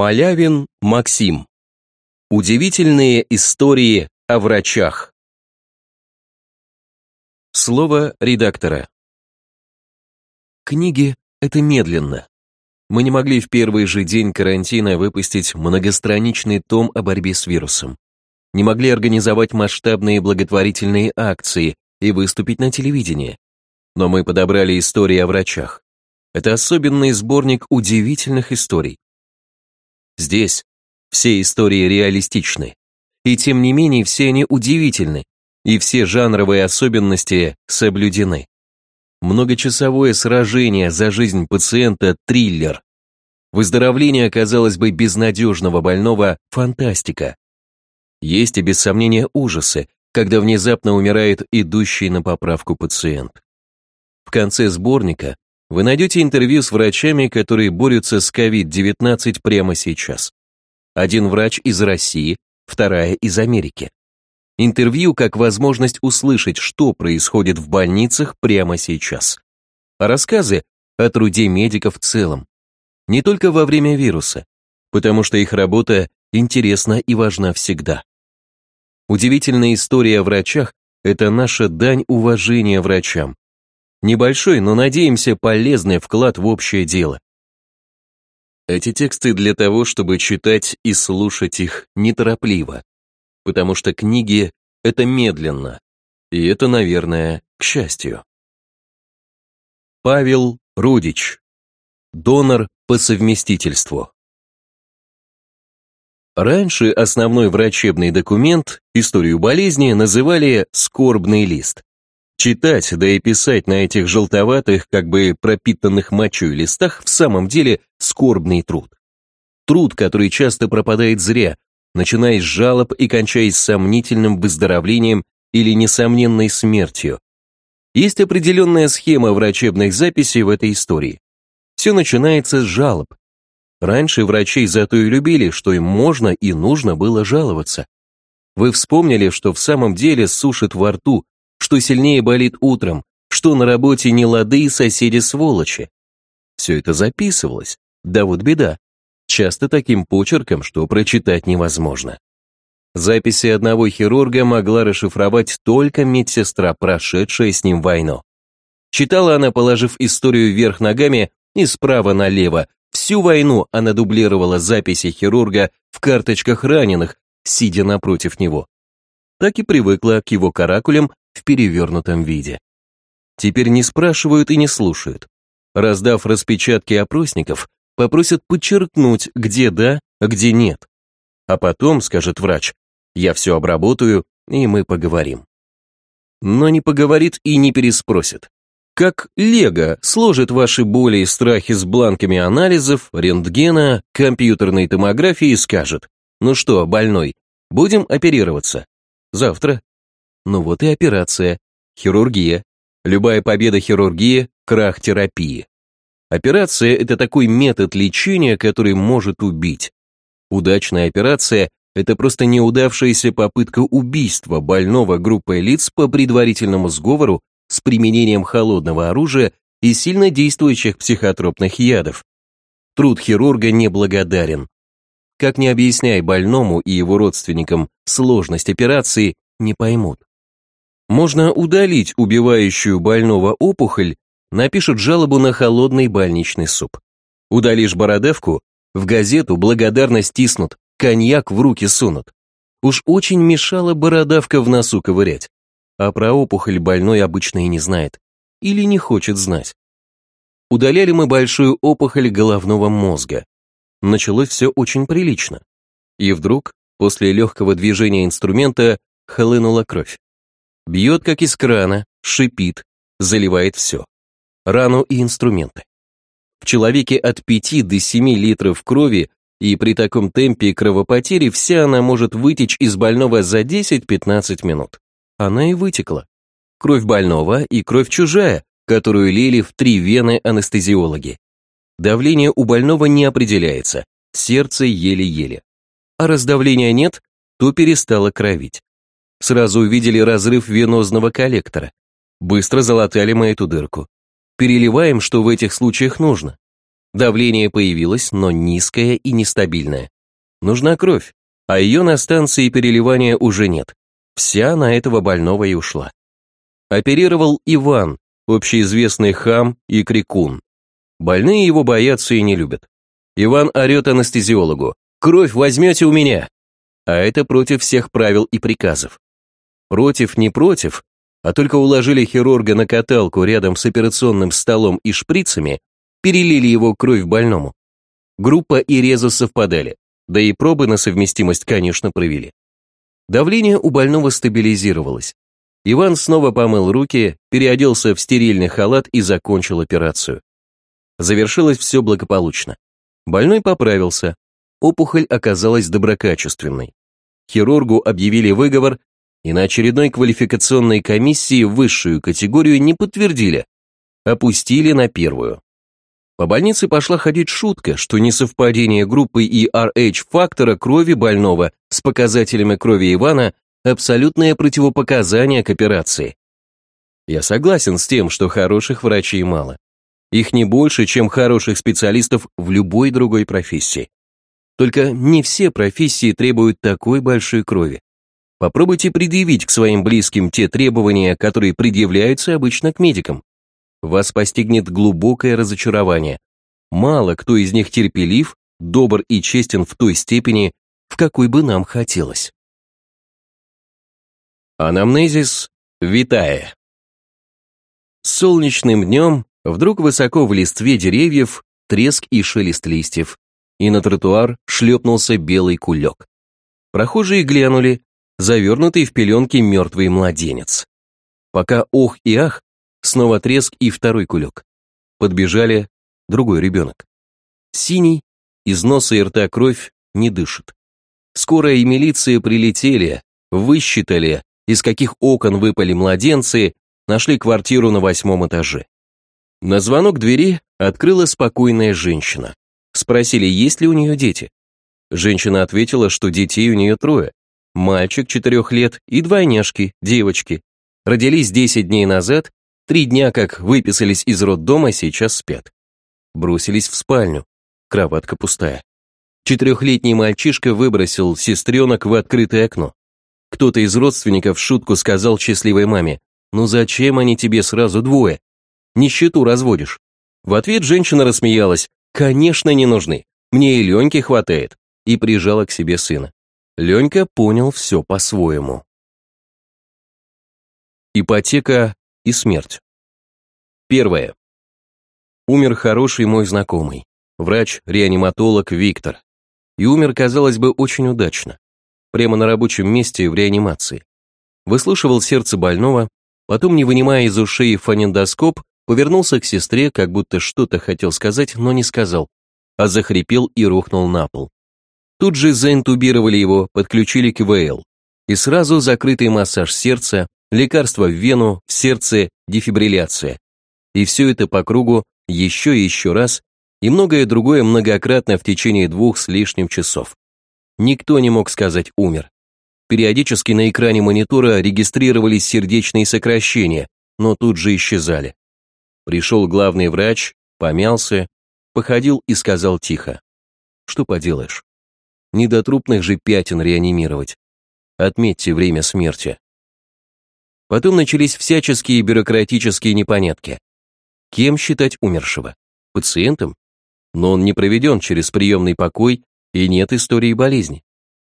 Малявин Максим. Удивительные истории о врачах. Слово редактора. Книги – это медленно. Мы не могли в первый же день карантина выпустить многостраничный том о борьбе с вирусом. Не могли организовать масштабные благотворительные акции и выступить на телевидении. Но мы подобрали истории о врачах. Это особенный сборник удивительных историй. Здесь все истории реалистичны, и тем не менее все они удивительны, и все жанровые особенности соблюдены. Многочасовое сражение за жизнь пациента – триллер. Выздоровление, казалось бы, безнадежного больного – фантастика. Есть и без сомнения ужасы, когда внезапно умирает идущий на поправку пациент. В конце сборника вы найдете интервью с врачами, которые борются с COVID-19 прямо сейчас. Один врач из России, вторая из Америки. Интервью как возможность услышать, что происходит в больницах прямо сейчас. Рассказы о труде медиков в целом. Не только во время вируса, потому что их работа интересна и важна всегда. Удивительная история о врачах – это наша дань уважения врачам, Небольшой, но, надеемся, полезный вклад в общее дело. Эти тексты для того, чтобы читать и слушать их неторопливо, потому что книги — это медленно, и это, наверное, к счастью. Павел Рудич. Донор по совместительству. Раньше основной врачебный документ, историю болезни, называли «скорбный лист». Читать, да и писать на этих желтоватых, как бы пропитанных мочой листах в самом деле скорбный труд. Труд, который часто пропадает зря, начиная с жалоб и кончаясь сомнительным выздоровлением или несомненной смертью. Есть определенная схема врачебных записей в этой истории. Все начинается с жалоб. Раньше врачей зато и любили, что им можно и нужно было жаловаться. Вы вспомнили, что в самом деле сушит во рту, что сильнее болит утром, что на работе не лады и соседи сволочи. Все это записывалось, да вот беда, часто таким почерком, что прочитать невозможно. Записи одного хирурга могла расшифровать только медсестра, прошедшая с ним войну. Читала она, положив историю вверх ногами и справа налево. Всю войну она дублировала записи хирурга в карточках раненых, сидя напротив него. Так и привыкла к его каракулям в перевернутом виде. Теперь не спрашивают и не слушают. Раздав распечатки опросников, попросят подчеркнуть, где да, а где нет. А потом, скажет врач, я все обработаю, и мы поговорим. Но не поговорит и не переспросит. Как Лего сложит ваши боли и страхи с бланками анализов, рентгена, компьютерной томографии и скажет, ну что, больной, будем оперироваться? Завтра ну вот и операция, хирургия. Любая победа хирургии – крах терапии. Операция – это такой метод лечения, который может убить. Удачная операция – это просто неудавшаяся попытка убийства больного группой лиц по предварительному сговору с применением холодного оружия и сильно действующих психотропных ядов. Труд хирурга неблагодарен. Как не объясняй больному и его родственникам сложность операции, не поймут. Можно удалить убивающую больного опухоль, напишут жалобу на холодный больничный суп. Удалишь бородавку, в газету благодарно стиснут, коньяк в руки сунут. Уж очень мешала бородавка в носу ковырять. А про опухоль больной обычно и не знает. Или не хочет знать. Удаляли мы большую опухоль головного мозга. Началось все очень прилично. И вдруг, после легкого движения инструмента, хлынула кровь. Бьет, как из крана, шипит, заливает все. Рану и инструменты. В человеке от 5 до 7 литров крови, и при таком темпе кровопотери вся она может вытечь из больного за 10-15 минут. Она и вытекла. Кровь больного и кровь чужая, которую лили в три вены анестезиологи. Давление у больного не определяется, сердце еле-еле. А раз давления нет, то перестало кровить. Сразу увидели разрыв венозного коллектора. Быстро залатали мы эту дырку. Переливаем, что в этих случаях нужно. Давление появилось, но низкое и нестабильное. Нужна кровь, а ее на станции переливания уже нет. Вся на этого больного и ушла. Оперировал Иван, общеизвестный хам и крикун. Больные его боятся и не любят. Иван орет анестезиологу. «Кровь возьмете у меня!» А это против всех правил и приказов. Против не против, а только уложили хирурга на каталку рядом с операционным столом и шприцами, перелили его кровь больному. Группа и реза совпадали, да и пробы на совместимость, конечно, провели. Давление у больного стабилизировалось. Иван снова помыл руки, переоделся в стерильный халат и закончил операцию. Завершилось все благополучно. Больной поправился. Опухоль оказалась доброкачественной. Хирургу объявили выговор, и на очередной квалификационной комиссии высшую категорию не подтвердили, опустили на первую. По больнице пошла ходить шутка, что несовпадение группы и RH-фактора крови больного с показателями крови Ивана абсолютное противопоказание к операции. Я согласен с тем, что хороших врачей мало. Их не больше, чем хороших специалистов в любой другой профессии. Только не все профессии требуют такой большой крови. Попробуйте предъявить к своим близким те требования, которые предъявляются обычно к медикам вас постигнет глубокое разочарование. Мало кто из них терпелив, добр и честен в той степени, в какой бы нам хотелось. Анамнезис Витая. Солнечным днем вдруг высоко в листве деревьев треск и шелест листьев, и на тротуар шлепнулся белый кулек. Прохожие глянули, завернутый в пеленки мертвый младенец. Пока ох и ах, Снова треск и второй кулек. Подбежали, другой ребенок. Синий, из носа и рта кровь, не дышит. Скорая и милиция прилетели, высчитали, из каких окон выпали младенцы, нашли квартиру на восьмом этаже. На звонок двери открыла спокойная женщина. Спросили, есть ли у нее дети. Женщина ответила, что детей у нее трое. Мальчик четырех лет и двойняшки, девочки. Родились 10 дней назад Три дня как выписались из роддома, сейчас спят. Бросились в спальню. Кроватка пустая. Четырехлетний мальчишка выбросил сестренок в открытое окно. Кто-то из родственников в шутку сказал счастливой маме, «Ну зачем они тебе сразу двое? Нищету разводишь». В ответ женщина рассмеялась, «Конечно не нужны, мне и Леньки хватает», и прижала к себе сына. Ленька понял все по-своему. Ипотека и смерть. Первое. Умер хороший мой знакомый, врач-реаниматолог Виктор. И умер, казалось бы, очень удачно. Прямо на рабочем месте в реанимации. Выслушивал сердце больного, потом, не вынимая из ушей фонендоскоп, повернулся к сестре, как будто что-то хотел сказать, но не сказал, а захрипел и рухнул на пол. Тут же заинтубировали его, подключили к ИВЛ. И сразу закрытый массаж сердца, лекарство в вену, в сердце, дефибрилляция. И все это по кругу еще и еще раз, и многое другое многократно в течение двух с лишним часов. Никто не мог сказать «умер». Периодически на экране монитора регистрировались сердечные сокращения, но тут же исчезали. Пришел главный врач, помялся, походил и сказал тихо. Что поделаешь? Не до трупных же пятен реанимировать. Отметьте время смерти. Потом начались всяческие бюрократические непонятки. Кем считать умершего? Пациентом? Но он не проведен через приемный покой и нет истории болезни.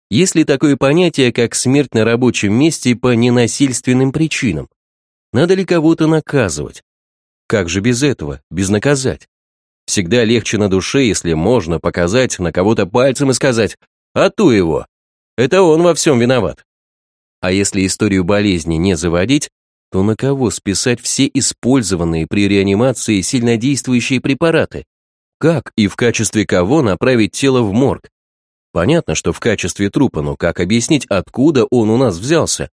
Есть ли такое понятие, как смерть на рабочем месте по ненасильственным причинам? Надо ли кого-то наказывать? Как же без этого, без наказать? Всегда легче на душе, если можно показать на кого-то пальцем и сказать «А ту его!» Это он во всем виноват. А если историю болезни не заводить, то на кого списать все использованные при реанимации сильнодействующие препараты? Как и в качестве кого направить тело в морг? Понятно, что в качестве трупа, но как объяснить, откуда он у нас взялся?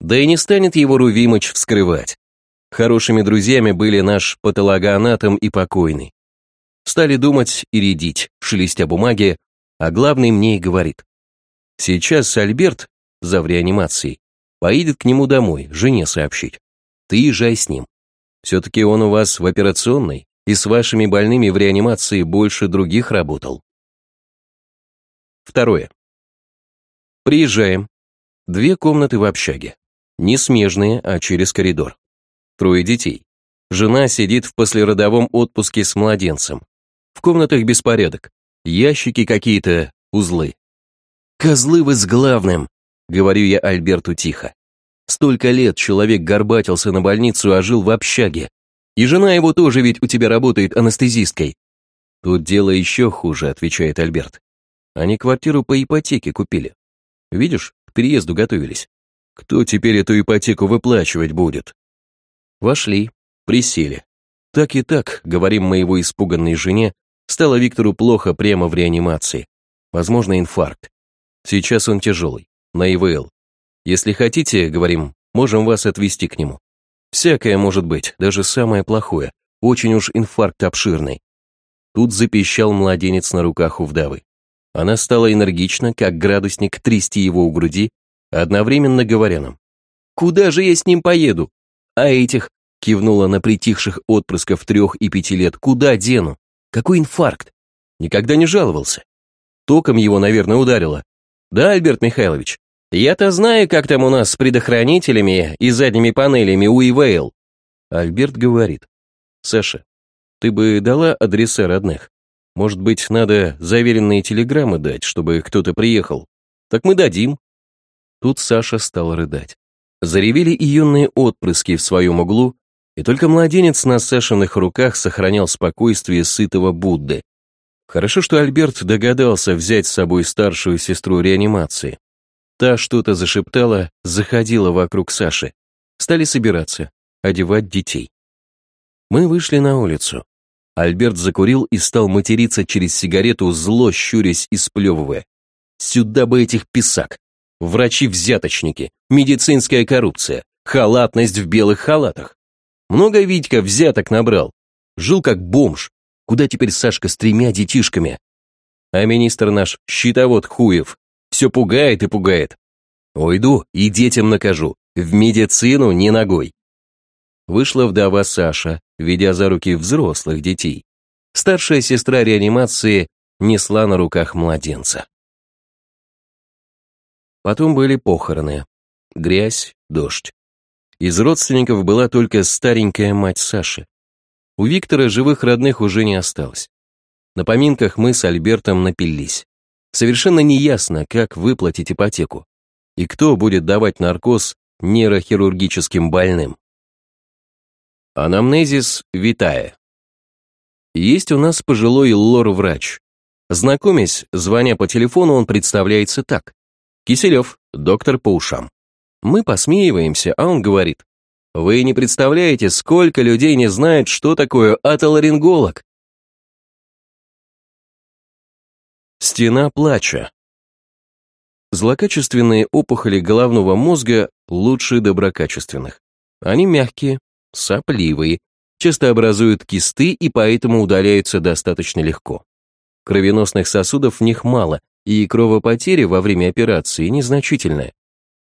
Да и не станет его Рувимыч вскрывать. Хорошими друзьями были наш патологоанатом и покойный. Стали думать и рядить, шелестя бумаги, а главный мне и говорит. Сейчас Альберт за в реанимацией, поедет к нему домой, жене сообщить. Ты езжай с ним. Все-таки он у вас в операционной, и с вашими больными в реанимации больше других работал. Второе. Приезжаем. Две комнаты в общаге. Не смежные, а через коридор. Трое детей. Жена сидит в послеродовом отпуске с младенцем. В комнатах беспорядок. Ящики какие-то, узлы. «Козлы вы с главным!» — говорю я Альберту тихо. Столько лет человек горбатился на больницу, а жил в общаге. И жена его тоже ведь у тебя работает анестезисткой. Тут дело еще хуже, отвечает Альберт. Они квартиру по ипотеке купили. Видишь, к переезду готовились. Кто теперь эту ипотеку выплачивать будет? Вошли, присели. Так и так, говорим мы его испуганной жене, стало Виктору плохо прямо в реанимации. Возможно, инфаркт. Сейчас он тяжелый, на ИВЛ. Если хотите, говорим, можем вас отвезти к нему. Всякое может быть, даже самое плохое. Очень уж инфаркт обширный. Тут запищал младенец на руках у вдовы. Она стала энергично, как градусник, трясти его у груди, одновременно говоря нам. «Куда же я с ним поеду? А этих?» кивнула на притихших отпрысков трех и пяти лет. «Куда дену? Какой инфаркт? Никогда не жаловался. Током его, наверное, ударило. Да, Альберт Михайлович? Я-то знаю, как там у нас с предохранителями и задними панелями у ИВЛ. Альберт говорит. Саша, ты бы дала адреса родных? Может быть, надо заверенные телеграммы дать, чтобы кто-то приехал? Так мы дадим. Тут Саша стал рыдать. Заревели и юные отпрыски в своем углу, и только младенец на Сашиных руках сохранял спокойствие сытого Будды. Хорошо, что Альберт догадался взять с собой старшую сестру реанимации. Та что-то зашептала, заходила вокруг Саши. Стали собираться, одевать детей. Мы вышли на улицу. Альберт закурил и стал материться через сигарету, зло щурясь и сплевывая. Сюда бы этих писак. Врачи-взяточники, медицинская коррупция, халатность в белых халатах. Много Витька взяток набрал. Жил как бомж. Куда теперь Сашка с тремя детишками? А министр наш, щитовод Хуев, все пугает и пугает. Уйду и детям накажу. В медицину не ногой. Вышла вдова Саша, ведя за руки взрослых детей. Старшая сестра реанимации несла на руках младенца. Потом были похороны. Грязь, дождь. Из родственников была только старенькая мать Саши. У Виктора живых родных уже не осталось. На поминках мы с Альбертом напились. Совершенно неясно, как выплатить ипотеку. И кто будет давать наркоз нейрохирургическим больным. Анамнезис Витая. Есть у нас пожилой лор-врач. Знакомясь, звоня по телефону, он представляется так. Киселев, доктор по ушам. Мы посмеиваемся, а он говорит. Вы не представляете, сколько людей не знает, что такое атоларинголог. Стена плача. Злокачественные опухоли головного мозга лучше доброкачественных. Они мягкие, сопливые, часто образуют кисты и поэтому удаляются достаточно легко. Кровеносных сосудов в них мало, и кровопотеря во время операции незначительная.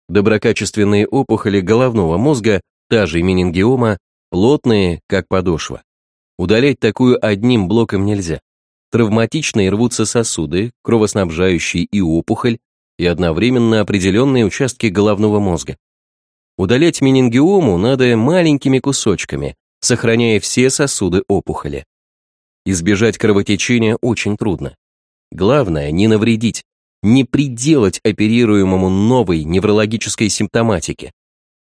Доброкачественные опухоли головного мозга, та же менингиома, плотные, как подошва. Удалять такую одним блоком нельзя. Травматично рвутся сосуды, кровоснабжающие и опухоль, и одновременно определенные участки головного мозга. Удалять менингиому надо маленькими кусочками, сохраняя все сосуды опухоли. Избежать кровотечения очень трудно. Главное не навредить, не приделать оперируемому новой неврологической симптоматики.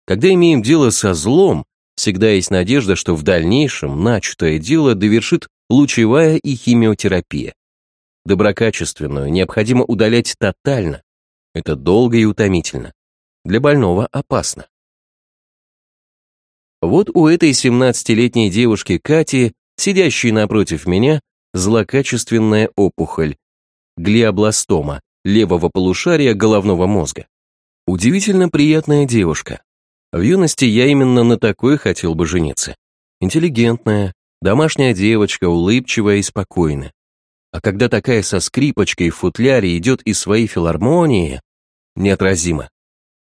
Когда имеем дело со злом, всегда есть надежда, что в дальнейшем начатое дело довершит лучевая и химиотерапия. Доброкачественную необходимо удалять тотально. Это долго и утомительно. Для больного опасно. Вот у этой 17-летней девушки Кати, сидящей напротив меня, злокачественная опухоль, глиобластома, левого полушария головного мозга. Удивительно приятная девушка. В юности я именно на такой хотел бы жениться. Интеллигентная, Домашняя девочка, улыбчивая и спокойная. А когда такая со скрипочкой в футляре идет из своей филармонии, неотразимо.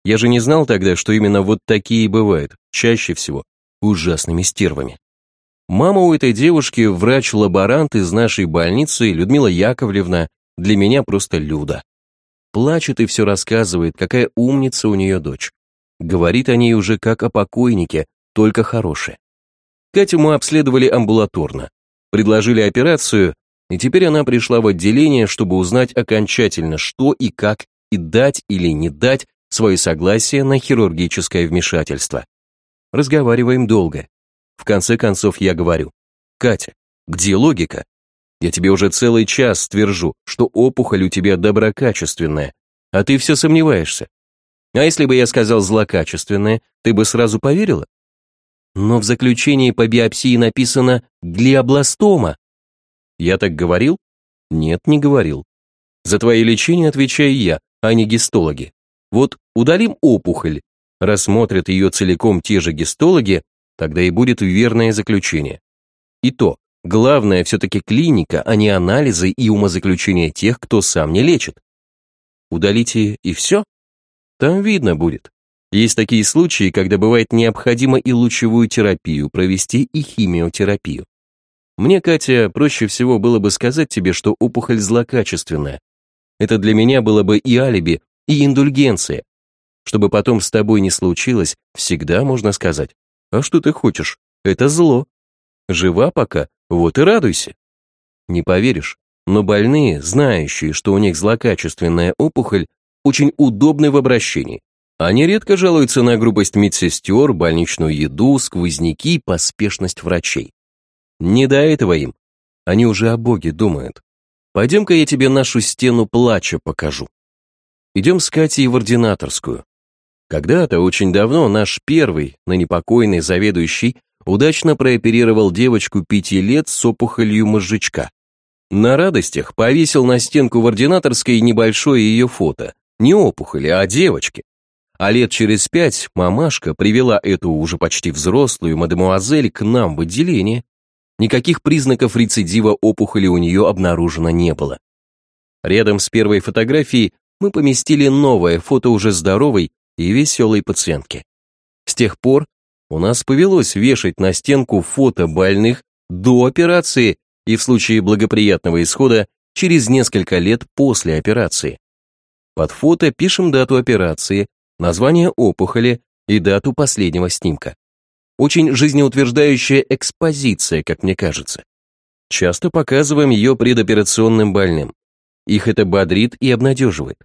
Я же не знал тогда, что именно вот такие бывают, чаще всего, ужасными стервами. Мама у этой девушки врач-лаборант из нашей больницы, Людмила Яковлевна, для меня просто Люда. Плачет и все рассказывает, какая умница у нее дочь. Говорит о ней уже как о покойнике, только хорошее. Катю мы обследовали амбулаторно, предложили операцию, и теперь она пришла в отделение, чтобы узнать окончательно, что и как, и дать или не дать свое согласие на хирургическое вмешательство. Разговариваем долго. В конце концов я говорю, Катя, где логика? Я тебе уже целый час твержу, что опухоль у тебя доброкачественная, а ты все сомневаешься. А если бы я сказал злокачественная, ты бы сразу поверила? Но в заключении по биопсии написано глиобластома. Я так говорил? Нет, не говорил. За твое лечение отвечаю я, а не гистологи. Вот удалим опухоль, рассмотрят ее целиком те же гистологи, тогда и будет верное заключение. И то, главное все-таки клиника, а не анализы и умозаключения тех, кто сам не лечит. Удалите и все? Там видно будет. Есть такие случаи, когда бывает необходимо и лучевую терапию провести, и химиотерапию. Мне, Катя, проще всего было бы сказать тебе, что опухоль злокачественная. Это для меня было бы и алиби, и индульгенция. Чтобы потом с тобой не случилось, всегда можно сказать, а что ты хочешь, это зло. Жива пока, вот и радуйся. Не поверишь, но больные, знающие, что у них злокачественная опухоль, очень удобны в обращении. Они редко жалуются на грубость медсестер, больничную еду, сквозняки, поспешность врачей. Не до этого им. Они уже о Боге думают. Пойдем-ка я тебе нашу стену плача покажу. Идем с Катей в ординаторскую. Когда-то, очень давно, наш первый, на непокойный заведующий, удачно прооперировал девочку пяти лет с опухолью мозжечка. На радостях повесил на стенку в ординаторской небольшое ее фото. Не опухоли, а девочки. А лет через пять мамашка привела эту уже почти взрослую мадемуазель к нам в отделение. Никаких признаков рецидива опухоли у нее обнаружено не было. Рядом с первой фотографией мы поместили новое фото уже здоровой и веселой пациентки. С тех пор у нас повелось вешать на стенку фото больных до операции и в случае благоприятного исхода через несколько лет после операции. Под фото пишем дату операции, название опухоли и дату последнего снимка. Очень жизнеутверждающая экспозиция, как мне кажется. Часто показываем ее предоперационным больным. Их это бодрит и обнадеживает.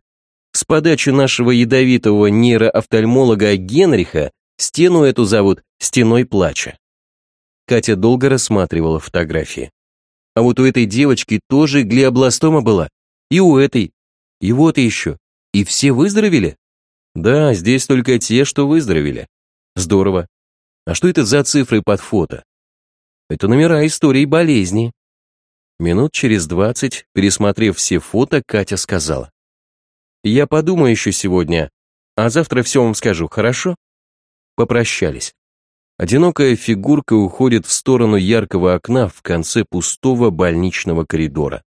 С подачи нашего ядовитого нейроофтальмолога Генриха стену эту зовут «стеной плача». Катя долго рассматривала фотографии. А вот у этой девочки тоже глиобластома была. И у этой. И вот еще. И все выздоровели? Да, здесь только те, что выздоровели. Здорово. А что это за цифры под фото? Это номера истории болезни. Минут через двадцать, пересмотрев все фото, Катя сказала. Я подумаю еще сегодня, а завтра все вам скажу, хорошо? Попрощались. Одинокая фигурка уходит в сторону яркого окна в конце пустого больничного коридора.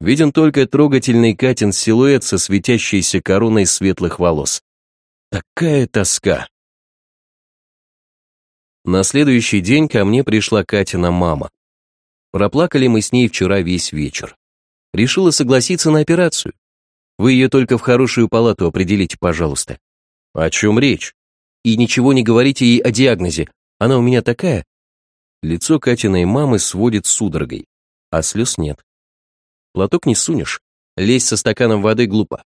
Виден только трогательный Катин силуэт со светящейся короной светлых волос. Такая тоска. На следующий день ко мне пришла Катина мама. Проплакали мы с ней вчера весь вечер. Решила согласиться на операцию. Вы ее только в хорошую палату определите, пожалуйста. О чем речь? И ничего не говорите ей о диагнозе. Она у меня такая. Лицо Катиной мамы сводит судорогой, а слез нет. Платок не сунешь. Лезть со стаканом воды глупо.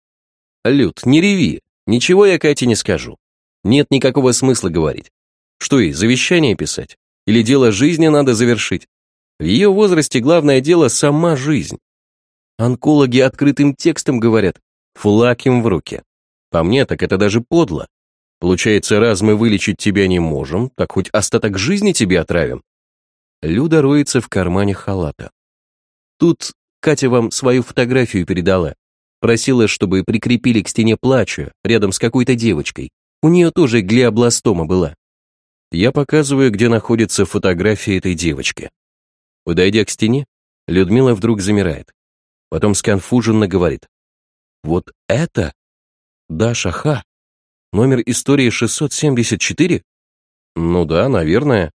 Люд, не реви. Ничего я Кате не скажу. Нет никакого смысла говорить. Что ей, завещание писать? Или дело жизни надо завершить? В ее возрасте главное дело сама жизнь. Онкологи открытым текстом говорят, флаг им в руки. По мне, так это даже подло. Получается, раз мы вылечить тебя не можем, так хоть остаток жизни тебе отравим. Люда роется в кармане халата. Тут Катя вам свою фотографию передала. Просила, чтобы прикрепили к стене плача, рядом с какой-то девочкой. У нее тоже глиобластома была. Я показываю, где находится фотография этой девочки. Подойдя к стене, Людмила вдруг замирает. Потом сконфуженно говорит. Вот это? Даша Ха. Номер истории 674? Ну да, наверное.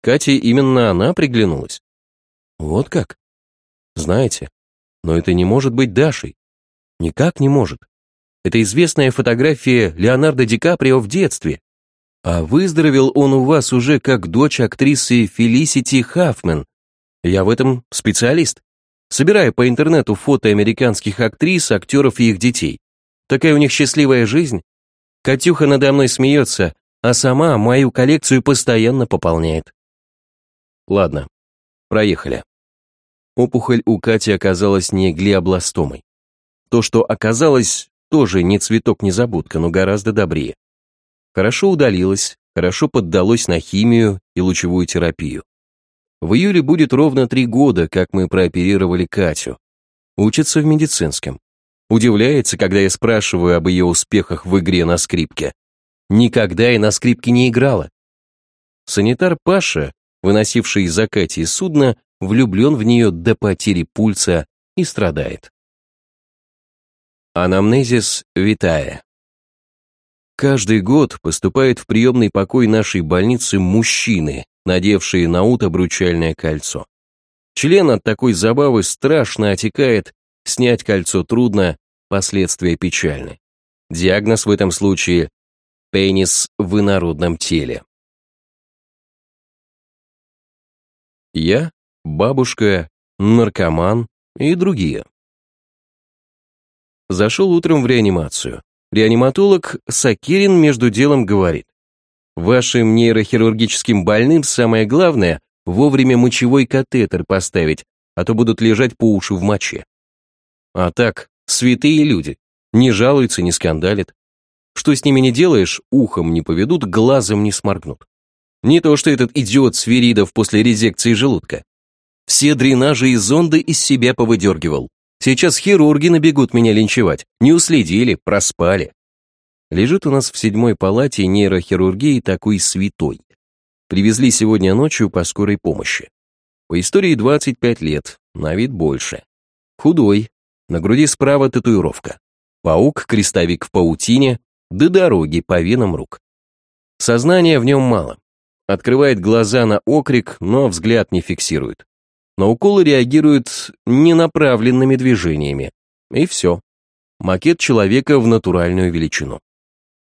Кате именно она приглянулась. Вот как? Знаете, но это не может быть Дашей. Никак не может. Это известная фотография Леонардо Ди Каприо в детстве. А выздоровел он у вас уже как дочь актрисы Фелисити Хаффман. Я в этом специалист. Собираю по интернету фото американских актрис, актеров и их детей. Такая у них счастливая жизнь. Катюха надо мной смеется, а сама мою коллекцию постоянно пополняет. Ладно, проехали. Опухоль у Кати оказалась не глиобластомой. То, что оказалось, тоже не цветок-незабудка, но гораздо добрее. Хорошо удалилось, хорошо поддалось на химию и лучевую терапию. В июле будет ровно три года, как мы прооперировали Катю. Учится в медицинском. Удивляется, когда я спрашиваю об ее успехах в игре на скрипке. Никогда и на скрипке не играла. Санитар Паша, выносивший из Кати судно, влюблен в нее до потери пульса и страдает. Анамнезис Витая Каждый год поступает в приемный покой нашей больницы мужчины, надевшие на ут обручальное кольцо. Член от такой забавы страшно отекает, снять кольцо трудно, последствия печальны. Диагноз в этом случае – пенис в инородном теле. Я, бабушка, наркоман и другие. Зашел утром в реанимацию. Реаниматолог Сакирин между делом говорит. Вашим нейрохирургическим больным самое главное – вовремя мочевой катетер поставить, а то будут лежать по уши в моче. А так, святые люди, не жалуются, не скандалят. Что с ними не делаешь, ухом не поведут, глазом не сморгнут. Не то что этот идиот Свиридов после резекции желудка. Все дренажи и зонды из себя повыдергивал. Сейчас хирурги набегут меня линчевать. Не уследили, проспали. Лежит у нас в седьмой палате нейрохирургии такой святой. Привезли сегодня ночью по скорой помощи. По истории 25 лет, на вид больше. Худой, на груди справа татуировка. Паук-крестовик в паутине, до дороги по венам рук. Сознания в нем мало. Открывает глаза на окрик, но взгляд не фиксирует. На уколы реагирует ненаправленными движениями. И все. Макет человека в натуральную величину.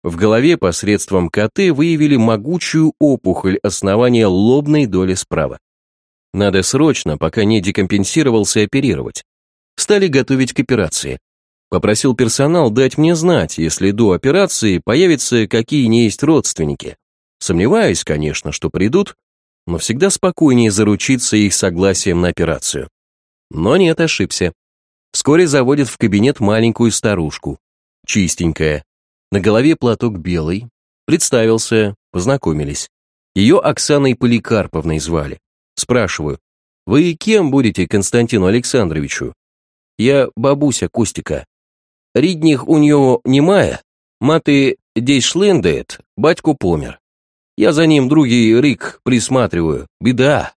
В голове посредством КТ выявили могучую опухоль основания лобной доли справа. Надо срочно, пока не декомпенсировался, оперировать. Стали готовить к операции. Попросил персонал дать мне знать, если до операции появятся какие не есть родственники. Сомневаюсь, конечно, что придут, но всегда спокойнее заручиться их согласием на операцию. Но нет, ошибся. Вскоре заводят в кабинет маленькую старушку. Чистенькая, на голове платок белый. Представился, познакомились. Ее Оксаной Поликарповной звали. Спрашиваю, вы кем будете Константину Александровичу? Я бабуся Кустика. Ридних у нее немая, маты десь шлендает, батьку помер. Я за ним другий рик присматриваю, беда.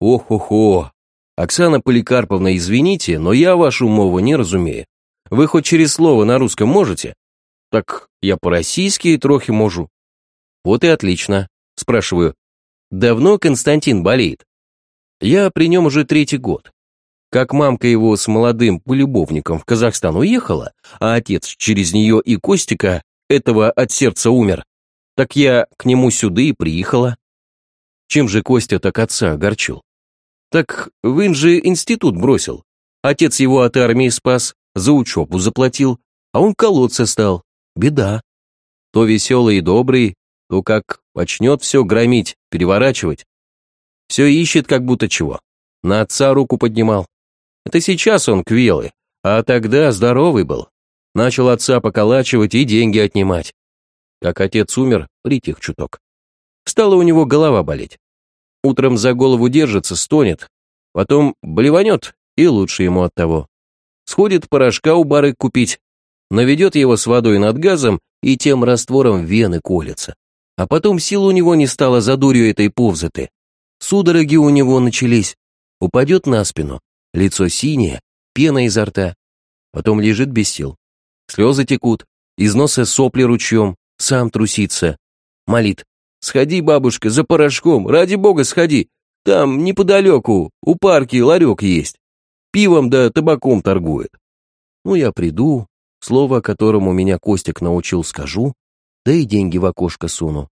Ох-охо. Оксана Поликарповна, извините, но я вашу мову не разумею. Вы хоть через слово на русском можете? Так я по-российски трохи можу. Вот и отлично. Спрашиваю, давно Константин болеет? Я при нем уже третий год. Как мамка его с молодым полюбовником в Казахстан уехала, а отец через нее и Костика, этого от сердца умер, так я к нему сюда и приехала. Чем же Костя так отца огорчил? Так Вин же институт бросил. Отец его от армии спас, за учебу заплатил, а он колодца стал беда. То веселый и добрый, то как почнет все громить, переворачивать. Все ищет как будто чего. На отца руку поднимал. Это сейчас он квелый, а тогда здоровый был. Начал отца поколачивать и деньги отнимать. Как отец умер, притих чуток. Стала у него голова болеть. Утром за голову держится, стонет. Потом блеванет, и лучше ему от того. Сходит порошка у бары купить, наведет его с водой над газом и тем раствором вены колется. А потом сил у него не стало за дурью этой повзаты. Судороги у него начались. Упадет на спину, лицо синее, пена изо рта. Потом лежит без сил. Слезы текут, из носа сопли ручьем, сам трусится. Молит. Сходи, бабушка, за порошком, ради бога сходи. Там, неподалеку, у парки ларек есть. Пивом да табаком торгует. Ну, я приду, слово, которому меня Костик научил, скажу, да и деньги в окошко суну.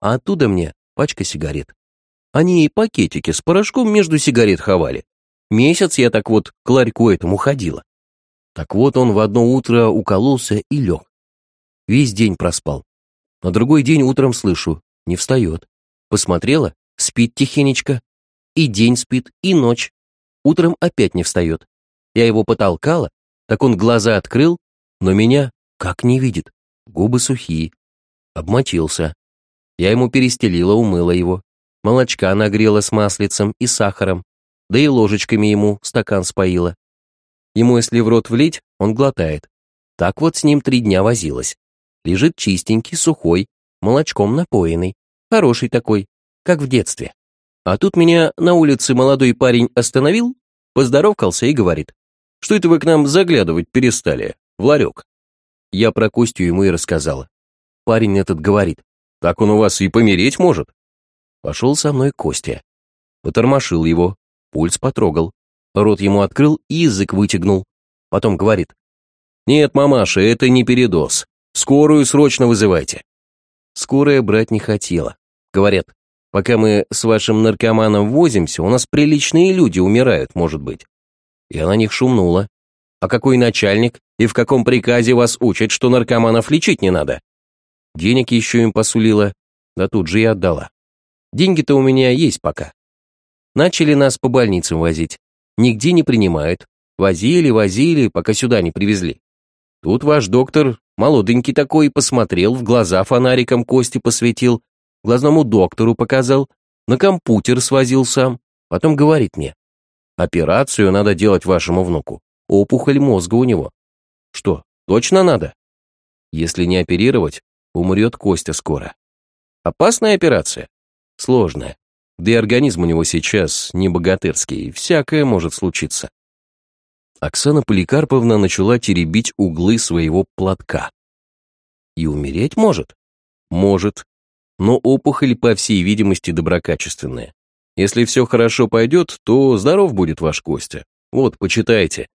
А оттуда мне пачка сигарет. Они и пакетики с порошком между сигарет ховали. Месяц я так вот к ларьку этому ходила. Так вот он в одно утро укололся и лег. Весь день проспал. На другой день утром слышу, не встает. Посмотрела, спит тихенечко. И день спит, и ночь. Утром опять не встает. Я его потолкала, так он глаза открыл, но меня как не видит. Губы сухие. Обмочился. Я ему перестелила, умыла его. Молочка нагрела с маслицем и сахаром, да и ложечками ему стакан споила. Ему если в рот влить, он глотает. Так вот с ним три дня возилась. Лежит чистенький, сухой, молочком напоенный, хороший такой, как в детстве. А тут меня на улице молодой парень остановил, поздоровкался и говорит, что это вы к нам заглядывать перестали, в ларек. Я про Костю ему и рассказала. Парень этот говорит, так он у вас и помереть может. Пошел со мной Костя. Потормошил его, пульс потрогал, рот ему открыл и язык вытягнул. Потом говорит, «Нет, мамаша, это не передоз. Скорую срочно вызывайте». Скорая брать не хотела. Говорят, пока мы с вашим наркоманом возимся, у нас приличные люди умирают, может быть. Я на них шумнула. А какой начальник и в каком приказе вас учат, что наркоманов лечить не надо? Денег еще им посулила, да тут же и отдала. Деньги-то у меня есть пока. Начали нас по больницам возить. Нигде не принимают. Возили, возили, пока сюда не привезли. Тут ваш доктор, молоденький такой, посмотрел, в глаза фонариком кости посветил, глазному доктору показал, на компьютер свозил сам. Потом говорит мне, операцию надо делать вашему внуку. Опухоль мозга у него. Что, точно надо? Если не оперировать, умрет Костя скоро. Опасная операция? Сложная. Да и организм у него сейчас не богатырский, всякое может случиться. Оксана Поликарповна начала теребить углы своего платка. И умереть может? Может. Но опухоль, по всей видимости, доброкачественная. Если все хорошо пойдет, то здоров будет ваш Костя. Вот, почитайте.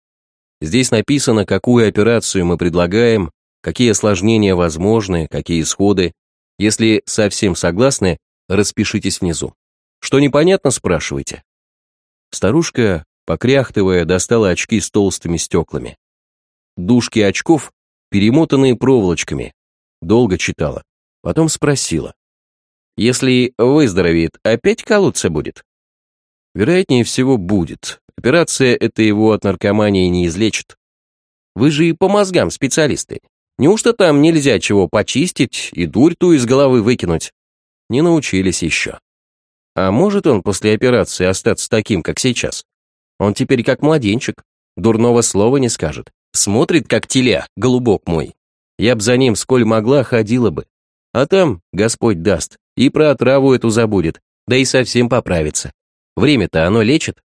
Здесь написано, какую операцию мы предлагаем, какие осложнения возможны, какие исходы. Если совсем согласны, распишитесь внизу. Что непонятно, спрашивайте. Старушка, покряхтывая, достала очки с толстыми стеклами. Дужки очков, перемотанные проволочками. Долго читала. Потом спросила. Если выздоровеет, опять колоться будет? Вероятнее всего, будет. Операция это его от наркомании не излечит. Вы же и по мозгам специалисты. Неужто там нельзя чего почистить и дурь ту из головы выкинуть? Не научились еще. А может он после операции остаться таким, как сейчас? Он теперь как младенчик, дурного слова не скажет. Смотрит, как теля, голубок мой. Я б за ним, сколь могла, ходила бы. А там, Господь даст, и про отраву эту забудет, да и совсем поправится. Время-то оно лечит.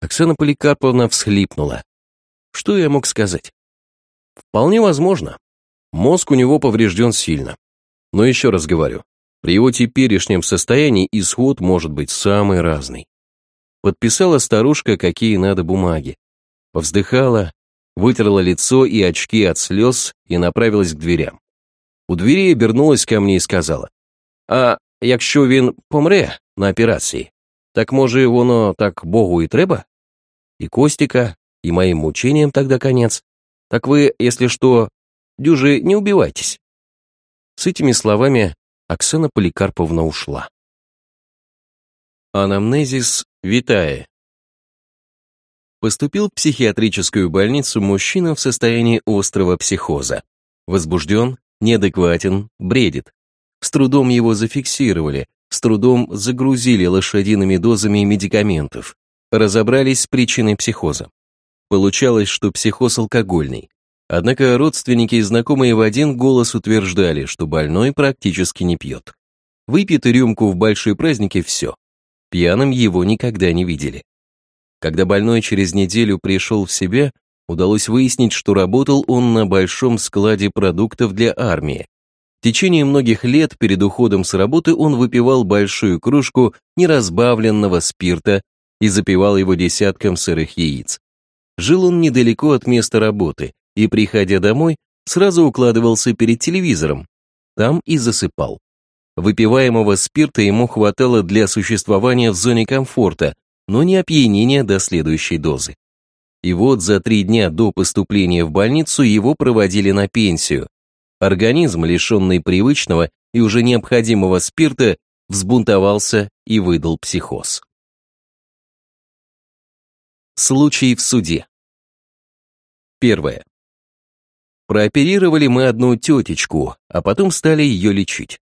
Оксана Поликарповна всхлипнула. Что я мог сказать? Вполне возможно. Мозг у него поврежден сильно. Но еще раз говорю, при его теперешнем состоянии исход может быть самый разный. Подписала старушка, какие надо бумаги. Повздыхала, вытерла лицо и очки от слез и направилась к дверям. У двери обернулась ко мне и сказала, «А якщо він помре на операції, так може воно так Богу и треба? И Костика, и моим мучениям тогда конец. Так вы, если что, дюжи не убивайтесь». С этими словами Оксана Поликарповна ушла. Анамнезис Витае. Поступил в психиатрическую больницу мужчина в состоянии острого психоза. Возбужден, неадекватен, бредит. С трудом его зафиксировали, с трудом загрузили лошадиными дозами медикаментов. Разобрались с причиной психоза. Получалось, что психоз алкогольный. Однако родственники и знакомые в один голос утверждали, что больной практически не пьет. Выпьет рюмку в большие праздники – все. Пьяным его никогда не видели. Когда больной через неделю пришел в себя, удалось выяснить, что работал он на большом складе продуктов для армии. В течение многих лет перед уходом с работы он выпивал большую кружку неразбавленного спирта и запивал его десятком сырых яиц. Жил он недалеко от места работы и, приходя домой, сразу укладывался перед телевизором. Там и засыпал. Выпиваемого спирта ему хватало для существования в зоне комфорта, но не опьянения до следующей дозы. И вот за три дня до поступления в больницу его проводили на пенсию. Организм, лишенный привычного и уже необходимого спирта, взбунтовался и выдал психоз. Случай в суде. Первое. Прооперировали мы одну тетечку, а потом стали ее лечить.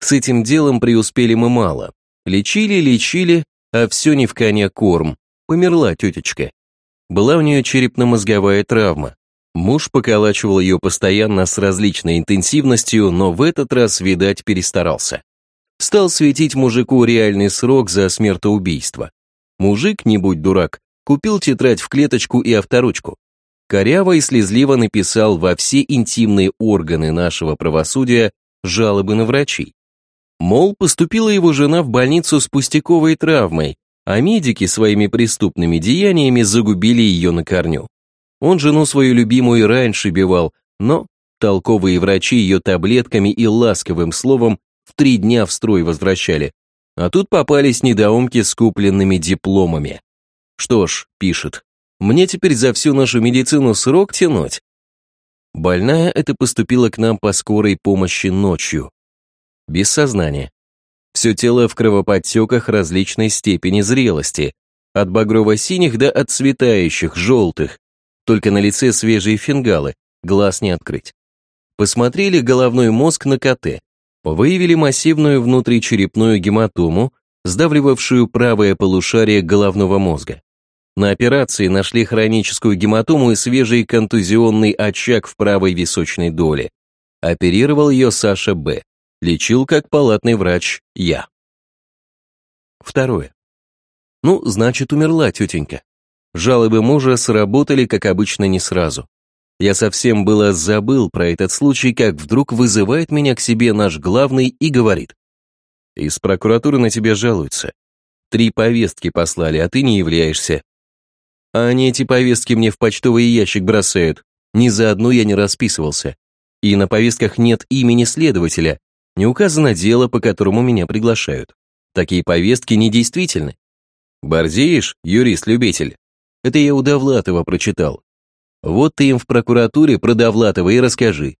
С этим делом преуспели мы мало. Лечили, лечили, а все не в коня корм. Померла тетечка. Была у нее черепно-мозговая травма. Муж поколачивал ее постоянно с различной интенсивностью, но в этот раз, видать, перестарался. Стал светить мужику реальный срок за смертоубийство. Мужик, не будь дурак, купил тетрадь в клеточку и авторучку. Коряво и слезливо написал во все интимные органы нашего правосудия жалобы на врачей. Мол, поступила его жена в больницу с пустяковой травмой, а медики своими преступными деяниями загубили ее на корню. Он жену свою любимую раньше бивал, но толковые врачи ее таблетками и ласковым словом в три дня в строй возвращали. А тут попались недоумки с купленными дипломами. Что ж, пишет, мне теперь за всю нашу медицину срок тянуть. Больная это поступила к нам по скорой помощи ночью. Без сознания. Все тело в кровоподтеках различной степени зрелости, от багрово-синих до отцветающих, желтых. Только на лице свежие фингалы, глаз не открыть. Посмотрели головной мозг на КТ. Выявили массивную внутричерепную гематому, сдавливавшую правое полушарие головного мозга. На операции нашли хроническую гематому и свежий контузионный очаг в правой височной доле. Оперировал ее Саша Б. Лечил как палатный врач я. Второе. Ну, значит, умерла тетенька. Жалобы мужа сработали, как обычно, не сразу. Я совсем было забыл про этот случай, как вдруг вызывает меня к себе наш главный и говорит. Из прокуратуры на тебя жалуются. Три повестки послали, а ты не являешься. А они эти повестки мне в почтовый ящик бросают. Ни за одну я не расписывался. И на повестках нет имени следователя, не указано дело, по которому меня приглашают. Такие повестки недействительны. Борзеешь, юрист-любитель? Это я у Довлатова прочитал. Вот ты им в прокуратуре про Довлатова и расскажи.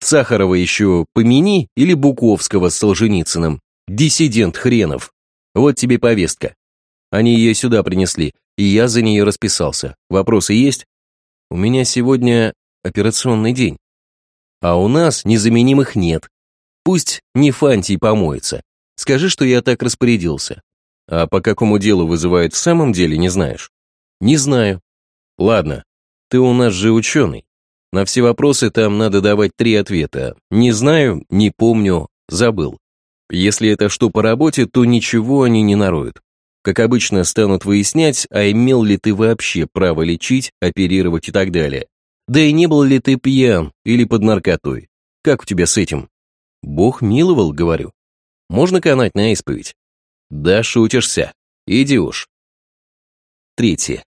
Сахарова еще помяни или Буковского с Солженицыным. Диссидент хренов. Вот тебе повестка. Они ее сюда принесли, и я за нее расписался. Вопросы есть? У меня сегодня операционный день. А у нас незаменимых нет. Пусть не Фантий помоется. Скажи, что я так распорядился. А по какому делу вызывает в самом деле, не знаешь? Не знаю. Ладно, ты у нас же ученый. На все вопросы там надо давать три ответа. Не знаю, не помню, забыл. Если это что по работе, то ничего они не нароют. Как обычно, станут выяснять, а имел ли ты вообще право лечить, оперировать и так далее. Да и не был ли ты пьян или под наркотой. Как у тебя с этим? Бог миловал, говорю. Можно канать на исповедь? Да, шутишься. Иди уж. Третье.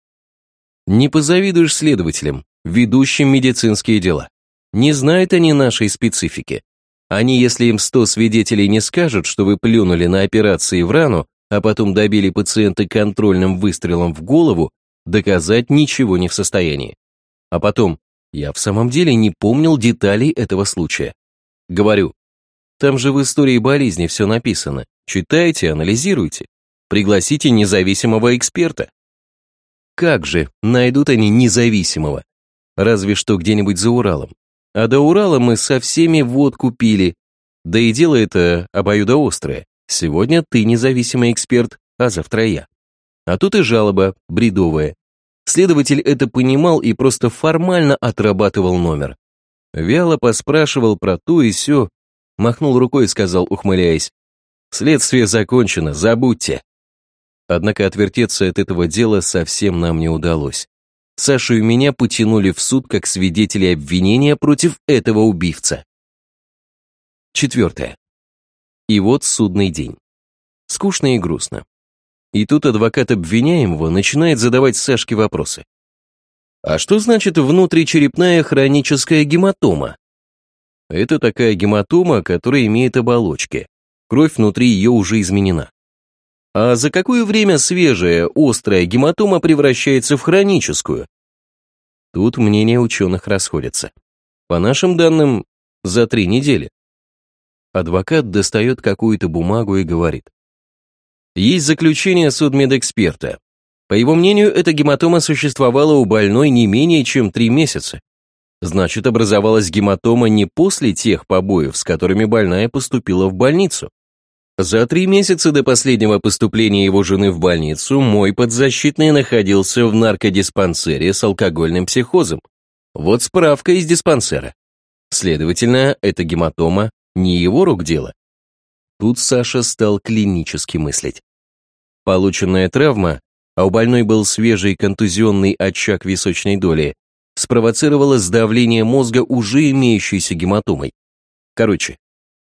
Не позавидуешь следователям, ведущим медицинские дела. Не знают они нашей специфики. Они, если им сто свидетелей не скажут, что вы плюнули на операции в рану, а потом добили пациента контрольным выстрелом в голову, доказать ничего не в состоянии. А потом, я в самом деле не помнил деталей этого случая. Говорю, там же в истории болезни все написано. Читайте, анализируйте. Пригласите независимого эксперта. Как же, найдут они независимого? Разве что где-нибудь за Уралом. А до Урала мы со всеми водку пили. Да и дело это обоюдоострое. Сегодня ты независимый эксперт, а завтра я. А тут и жалоба, бредовая. Следователь это понимал и просто формально отрабатывал номер. Вяло поспрашивал про то и сё, Махнул рукой и сказал, ухмыляясь, «Следствие закончено, забудьте». Однако отвертеться от этого дела совсем нам не удалось. Сашу и меня потянули в суд как свидетелей обвинения против этого убивца. Четвертое. И вот судный день. Скучно и грустно. И тут адвокат обвиняемого начинает задавать Сашке вопросы. А что значит внутричерепная хроническая гематома? Это такая гематома, которая имеет оболочки. Кровь внутри ее уже изменена. А за какое время свежая, острая гематома превращается в хроническую? Тут мнения ученых расходятся. По нашим данным, за три недели. Адвокат достает какую-то бумагу и говорит. Есть заключение судмедэксперта. По его мнению, эта гематома существовала у больной не менее чем три месяца. Значит, образовалась гематома не после тех побоев, с которыми больная поступила в больницу. За три месяца до последнего поступления его жены в больницу мой подзащитный находился в наркодиспансере с алкогольным психозом. Вот справка из диспансера. Следовательно, эта гематома не его рук дело. Тут Саша стал клинически мыслить. Полученная травма, а у больной был свежий контузионный очаг височной доли, спровоцировала сдавление мозга уже имеющейся гематомой. Короче,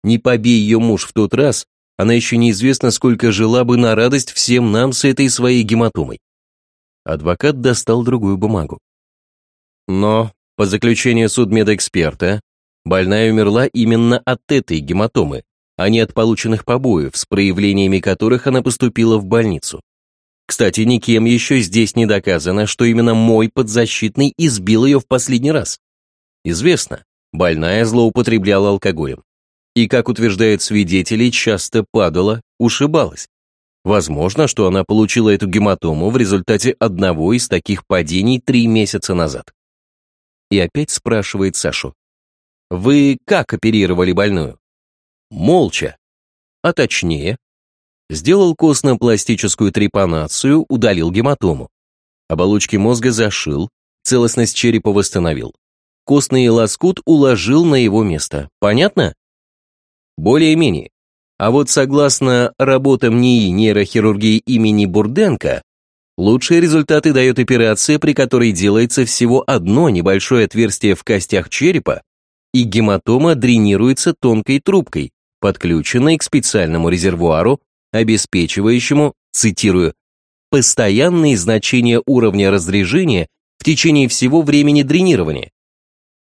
не побей ее муж в тот раз, она еще неизвестно сколько жила бы на радость всем нам с этой своей гематомой. Адвокат достал другую бумагу. Но, по заключению судмедэксперта, больная умерла именно от этой гематомы, а не от полученных побоев, с проявлениями которых она поступила в больницу. Кстати, никем еще здесь не доказано, что именно мой подзащитный избил ее в последний раз. Известно, больная злоупотребляла алкоголем. И, как утверждают свидетели, часто падала, ушибалась. Возможно, что она получила эту гематому в результате одного из таких падений три месяца назад. И опять спрашивает Сашу. «Вы как оперировали больную?» «Молча. А точнее, Сделал костно-пластическую трепанацию, удалил гематому. Оболочки мозга зашил, целостность черепа восстановил. Костный лоскут уложил на его место. Понятно? Более-менее. А вот согласно работам НИИ нейрохирургии имени Бурденко, лучшие результаты дает операция, при которой делается всего одно небольшое отверстие в костях черепа, и гематома дренируется тонкой трубкой, подключенной к специальному резервуару обеспечивающему, цитирую, постоянные значения уровня разрежения в течение всего времени дренирования.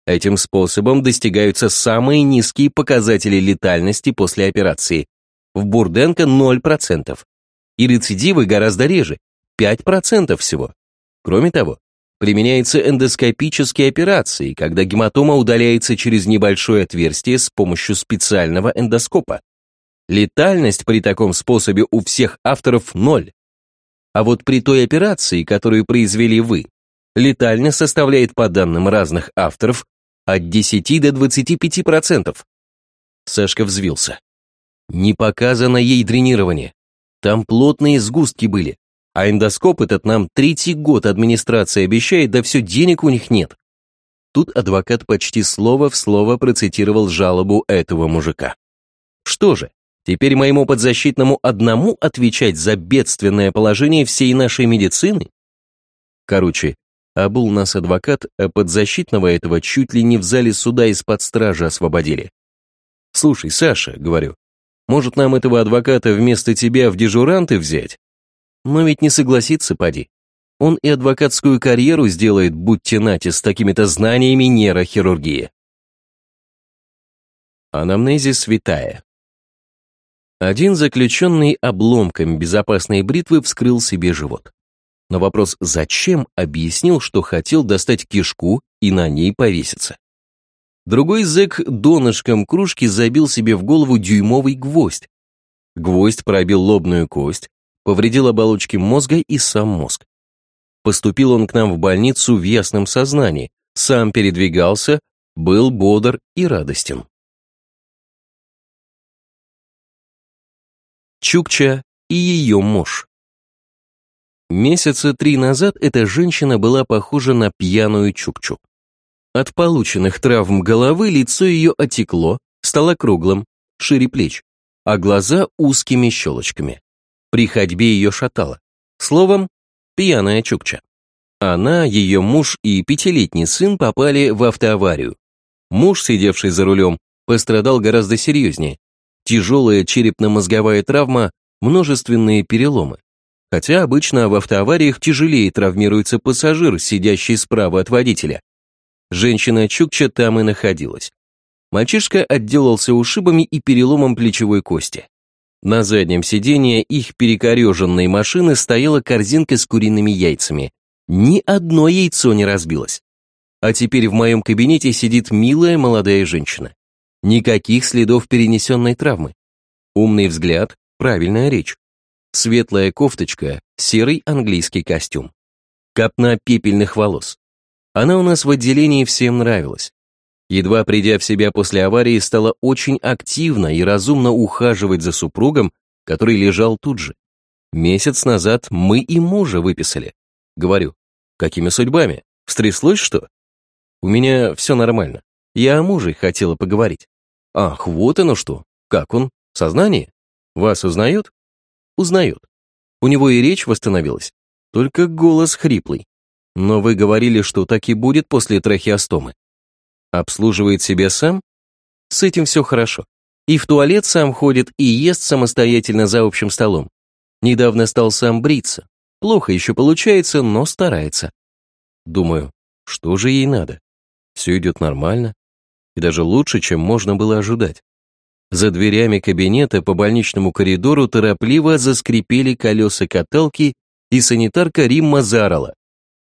Этим способом достигаются самые низкие показатели летальности после операции. В Бурденко 0%. И рецидивы гораздо реже, 5% всего. Кроме того, применяются эндоскопические операции, когда гематома удаляется через небольшое отверстие с помощью специального эндоскопа. Летальность при таком способе у всех авторов ноль. А вот при той операции, которую произвели вы, летальность составляет по данным разных авторов от 10 до 25%. Сашка взвился. Не показано ей дренирование. Там плотные сгустки были. А эндоскоп этот нам третий год администрация обещает, да все денег у них нет. Тут адвокат почти слово в слово процитировал жалобу этого мужика. Что же, Теперь моему подзащитному одному отвечать за бедственное положение всей нашей медицины? Короче, обул нас адвокат, а подзащитного этого чуть ли не в зале суда из-под стражи освободили. «Слушай, Саша», — говорю, «может нам этого адвоката вместо тебя в дежуранты взять? Но ведь не согласится, поди. Он и адвокатскую карьеру сделает, будьте нати, с такими-то знаниями нейрохирургии». Анамнезис святая. Один заключенный обломком безопасной бритвы вскрыл себе живот. На вопрос «зачем?» объяснил, что хотел достать кишку и на ней повеситься. Другой зэк донышком кружки забил себе в голову дюймовый гвоздь. Гвоздь пробил лобную кость, повредил оболочки мозга и сам мозг. Поступил он к нам в больницу в ясном сознании, сам передвигался, был бодр и радостен. Чукча и ее муж. Месяца три назад эта женщина была похожа на пьяную Чукчу. От полученных травм головы лицо ее отекло, стало круглым, шире плеч, а глаза узкими щелочками. При ходьбе ее шатало. Словом, пьяная Чукча. Она, ее муж и пятилетний сын попали в автоаварию. Муж, сидевший за рулем, пострадал гораздо серьезнее. Тяжелая черепно-мозговая травма, множественные переломы. Хотя обычно в автоавариях тяжелее травмируется пассажир, сидящий справа от водителя. Женщина Чукча там и находилась. Мальчишка отделался ушибами и переломом плечевой кости. На заднем сиденье их перекореженной машины стояла корзинка с куриными яйцами. Ни одно яйцо не разбилось. А теперь в моем кабинете сидит милая молодая женщина. Никаких следов перенесенной травмы. Умный взгляд, правильная речь. Светлая кофточка, серый английский костюм. Копна пепельных волос. Она у нас в отделении всем нравилась. Едва придя в себя после аварии, стала очень активно и разумно ухаживать за супругом, который лежал тут же. Месяц назад мы и мужа выписали. Говорю, какими судьбами? Встряслось что? У меня все нормально. Я о муже хотела поговорить. Ах, вот оно что. Как он? Сознание? Вас узнает? Узнает. У него и речь восстановилась. Только голос хриплый. Но вы говорили, что так и будет после трахеостомы. Обслуживает себя сам? С этим все хорошо. И в туалет сам ходит, и ест самостоятельно за общим столом. Недавно стал сам бриться. Плохо еще получается, но старается. Думаю, что же ей надо? Все идет нормально. И даже лучше, чем можно было ожидать. За дверями кабинета по больничному коридору торопливо заскрипели колеса каталки, и санитарка Римма заорала.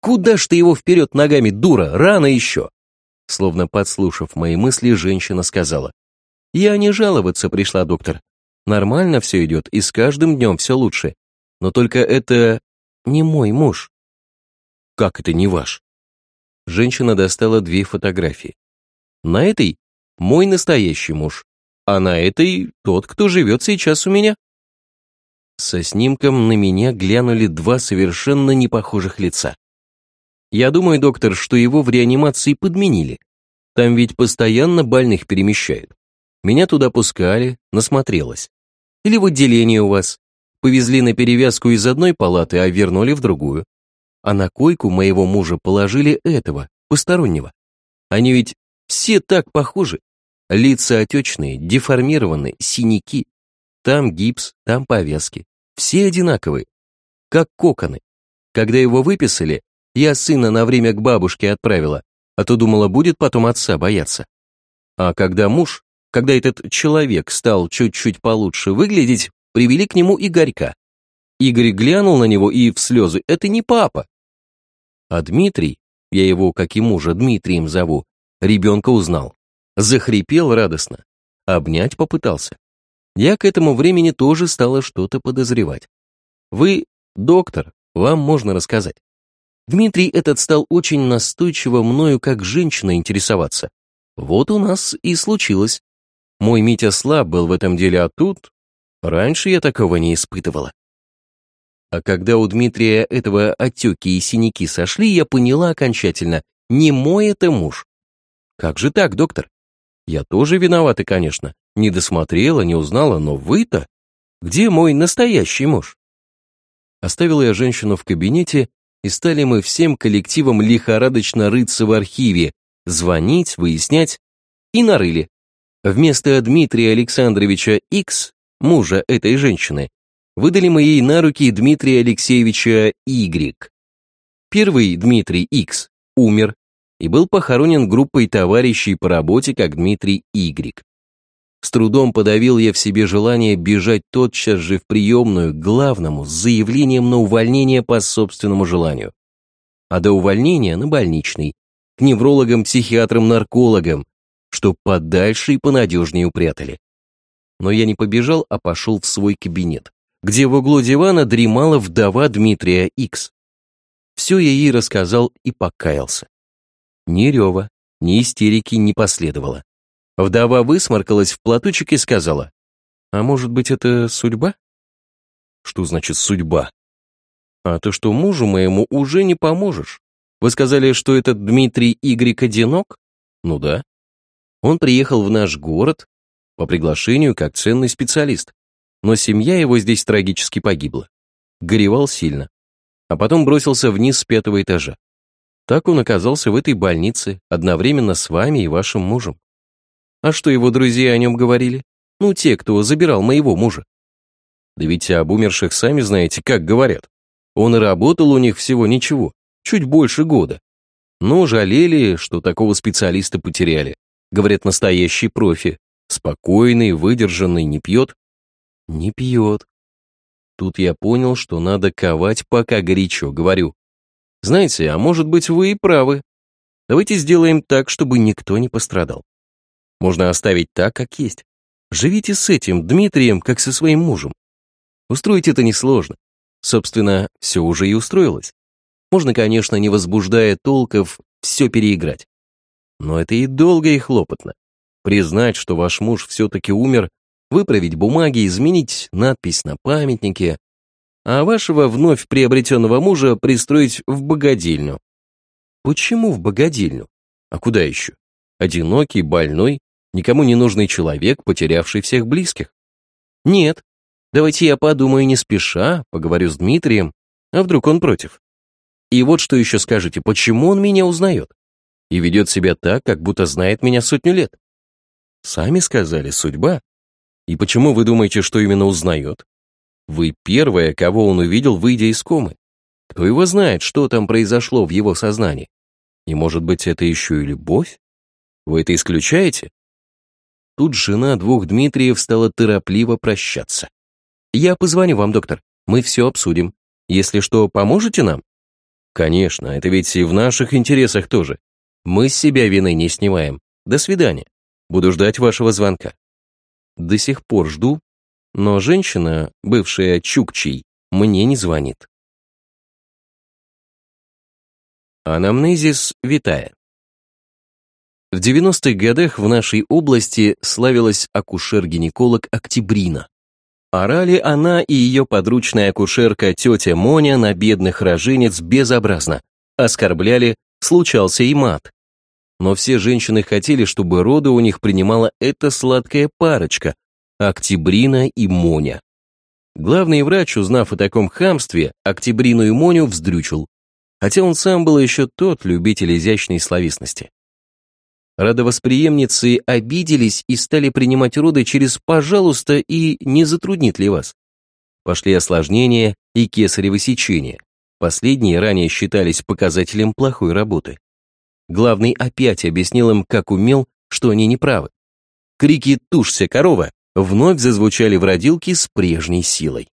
«Куда ж ты его вперед ногами, дура, рано еще!» Словно подслушав мои мысли, женщина сказала. «Я не жаловаться пришла, доктор. Нормально все идет, и с каждым днем все лучше. Но только это не мой муж». «Как это не ваш?» Женщина достала две фотографии. На этой мой настоящий муж, а на этой тот, кто живет сейчас у меня. Со снимком на меня глянули два совершенно непохожих лица. Я думаю, доктор, что его в реанимации подменили. Там ведь постоянно больных перемещают. Меня туда пускали, насмотрелась. Или в отделение у вас. Повезли на перевязку из одной палаты, а вернули в другую. А на койку моего мужа положили этого, постороннего. Они ведь все так похожи. Лица отечные, деформированные, синяки. Там гипс, там повязки. Все одинаковые. Как коконы. Когда его выписали, я сына на время к бабушке отправила, а то думала, будет потом отца бояться. А когда муж, когда этот человек стал чуть-чуть получше выглядеть, привели к нему Игорька. Игорь глянул на него и в слезы, это не папа. А Дмитрий, я его, как и мужа, Дмитрием зову, Ребенка узнал. Захрипел радостно. Обнять попытался. Я к этому времени тоже стала что-то подозревать. Вы доктор, вам можно рассказать. Дмитрий этот стал очень настойчиво мною как женщина интересоваться. Вот у нас и случилось. Мой Митя слаб был в этом деле, а тут... Раньше я такого не испытывала. А когда у Дмитрия этого отеки и синяки сошли, я поняла окончательно, не мой это муж. Как же так, доктор? Я тоже виновата, конечно. Не досмотрела, не узнала, но вы-то... Где мой настоящий муж? Оставила я женщину в кабинете, и стали мы всем коллективом лихорадочно рыться в архиве, звонить, выяснять, и нарыли. Вместо Дмитрия Александровича X, мужа этой женщины, выдали мы ей на руки Дмитрия Алексеевича Y. Первый Дмитрий X умер, и был похоронен группой товарищей по работе, как Дмитрий Игрик. С трудом подавил я в себе желание бежать тотчас же в приемную к главному с заявлением на увольнение по собственному желанию. А до увольнения на больничный, к неврологам, психиатрам, наркологам, что подальше и понадежнее упрятали. Но я не побежал, а пошел в свой кабинет, где в углу дивана дремала вдова Дмитрия Икс. Все я ей рассказал и покаялся. Ни рева, ни истерики не последовало. Вдова высморкалась в платочек и сказала, «А может быть, это судьба?» «Что значит судьба?» «А то, что мужу моему уже не поможешь. Вы сказали, что этот Дмитрий Игорь одинок?» «Ну да». Он приехал в наш город по приглашению как ценный специалист, но семья его здесь трагически погибла. Горевал сильно, а потом бросился вниз с пятого этажа. Так он оказался в этой больнице одновременно с вами и вашим мужем. А что его друзья о нем говорили? Ну, те, кто забирал моего мужа. Да ведь об умерших сами знаете, как говорят. Он и работал у них всего ничего, чуть больше года. Но жалели, что такого специалиста потеряли. Говорят, настоящий профи. Спокойный, выдержанный, не пьет. Не пьет. Тут я понял, что надо ковать пока горячо, говорю. Знаете, а может быть вы и правы. Давайте сделаем так, чтобы никто не пострадал. Можно оставить так, как есть. Живите с этим Дмитрием, как со своим мужем. Устроить это несложно. Собственно, все уже и устроилось. Можно, конечно, не возбуждая толков, все переиграть. Но это и долго, и хлопотно. Признать, что ваш муж все-таки умер, выправить бумаги, изменить надпись на памятнике, а вашего вновь приобретенного мужа пристроить в богадельню. Почему в богадельню? А куда еще? Одинокий, больной, никому не нужный человек, потерявший всех близких? Нет. Давайте я подумаю не спеша, поговорю с Дмитрием, а вдруг он против? И вот что еще скажете, почему он меня узнает? И ведет себя так, как будто знает меня сотню лет. Сами сказали, судьба. И почему вы думаете, что именно узнает? Вы первая, кого он увидел, выйдя из комы. Кто его знает, что там произошло в его сознании? И может быть, это еще и любовь? Вы это исключаете? Тут жена двух Дмитриев стала торопливо прощаться. «Я позвоню вам, доктор. Мы все обсудим. Если что, поможете нам?» «Конечно, это ведь и в наших интересах тоже. Мы с себя вины не снимаем. До свидания. Буду ждать вашего звонка». До сих пор жду, но женщина, бывшая Чукчей, мне не звонит. Анамнезис Витая в 90-х годах в нашей области славилась акушер-гинеколог Октябрина. Орали она и ее подручная акушерка тетя Моня на бедных роженец безобразно. Оскорбляли, случался и мат. Но все женщины хотели, чтобы роды у них принимала эта сладкая парочка, Октябрина и Моня. Главный врач, узнав о таком хамстве, Октябрину и Моню вздрючил, хотя он сам был еще тот любитель изящной словесности. Родовосприемницы обиделись и стали принимать роды через «пожалуйста» и «не затруднит ли вас?». Пошли осложнения и кесарево сечение. Последние ранее считались показателем плохой работы. Главный опять объяснил им, как умел, что они неправы. Крики «тушься, корова!» вновь зазвучали в родилке с прежней силой.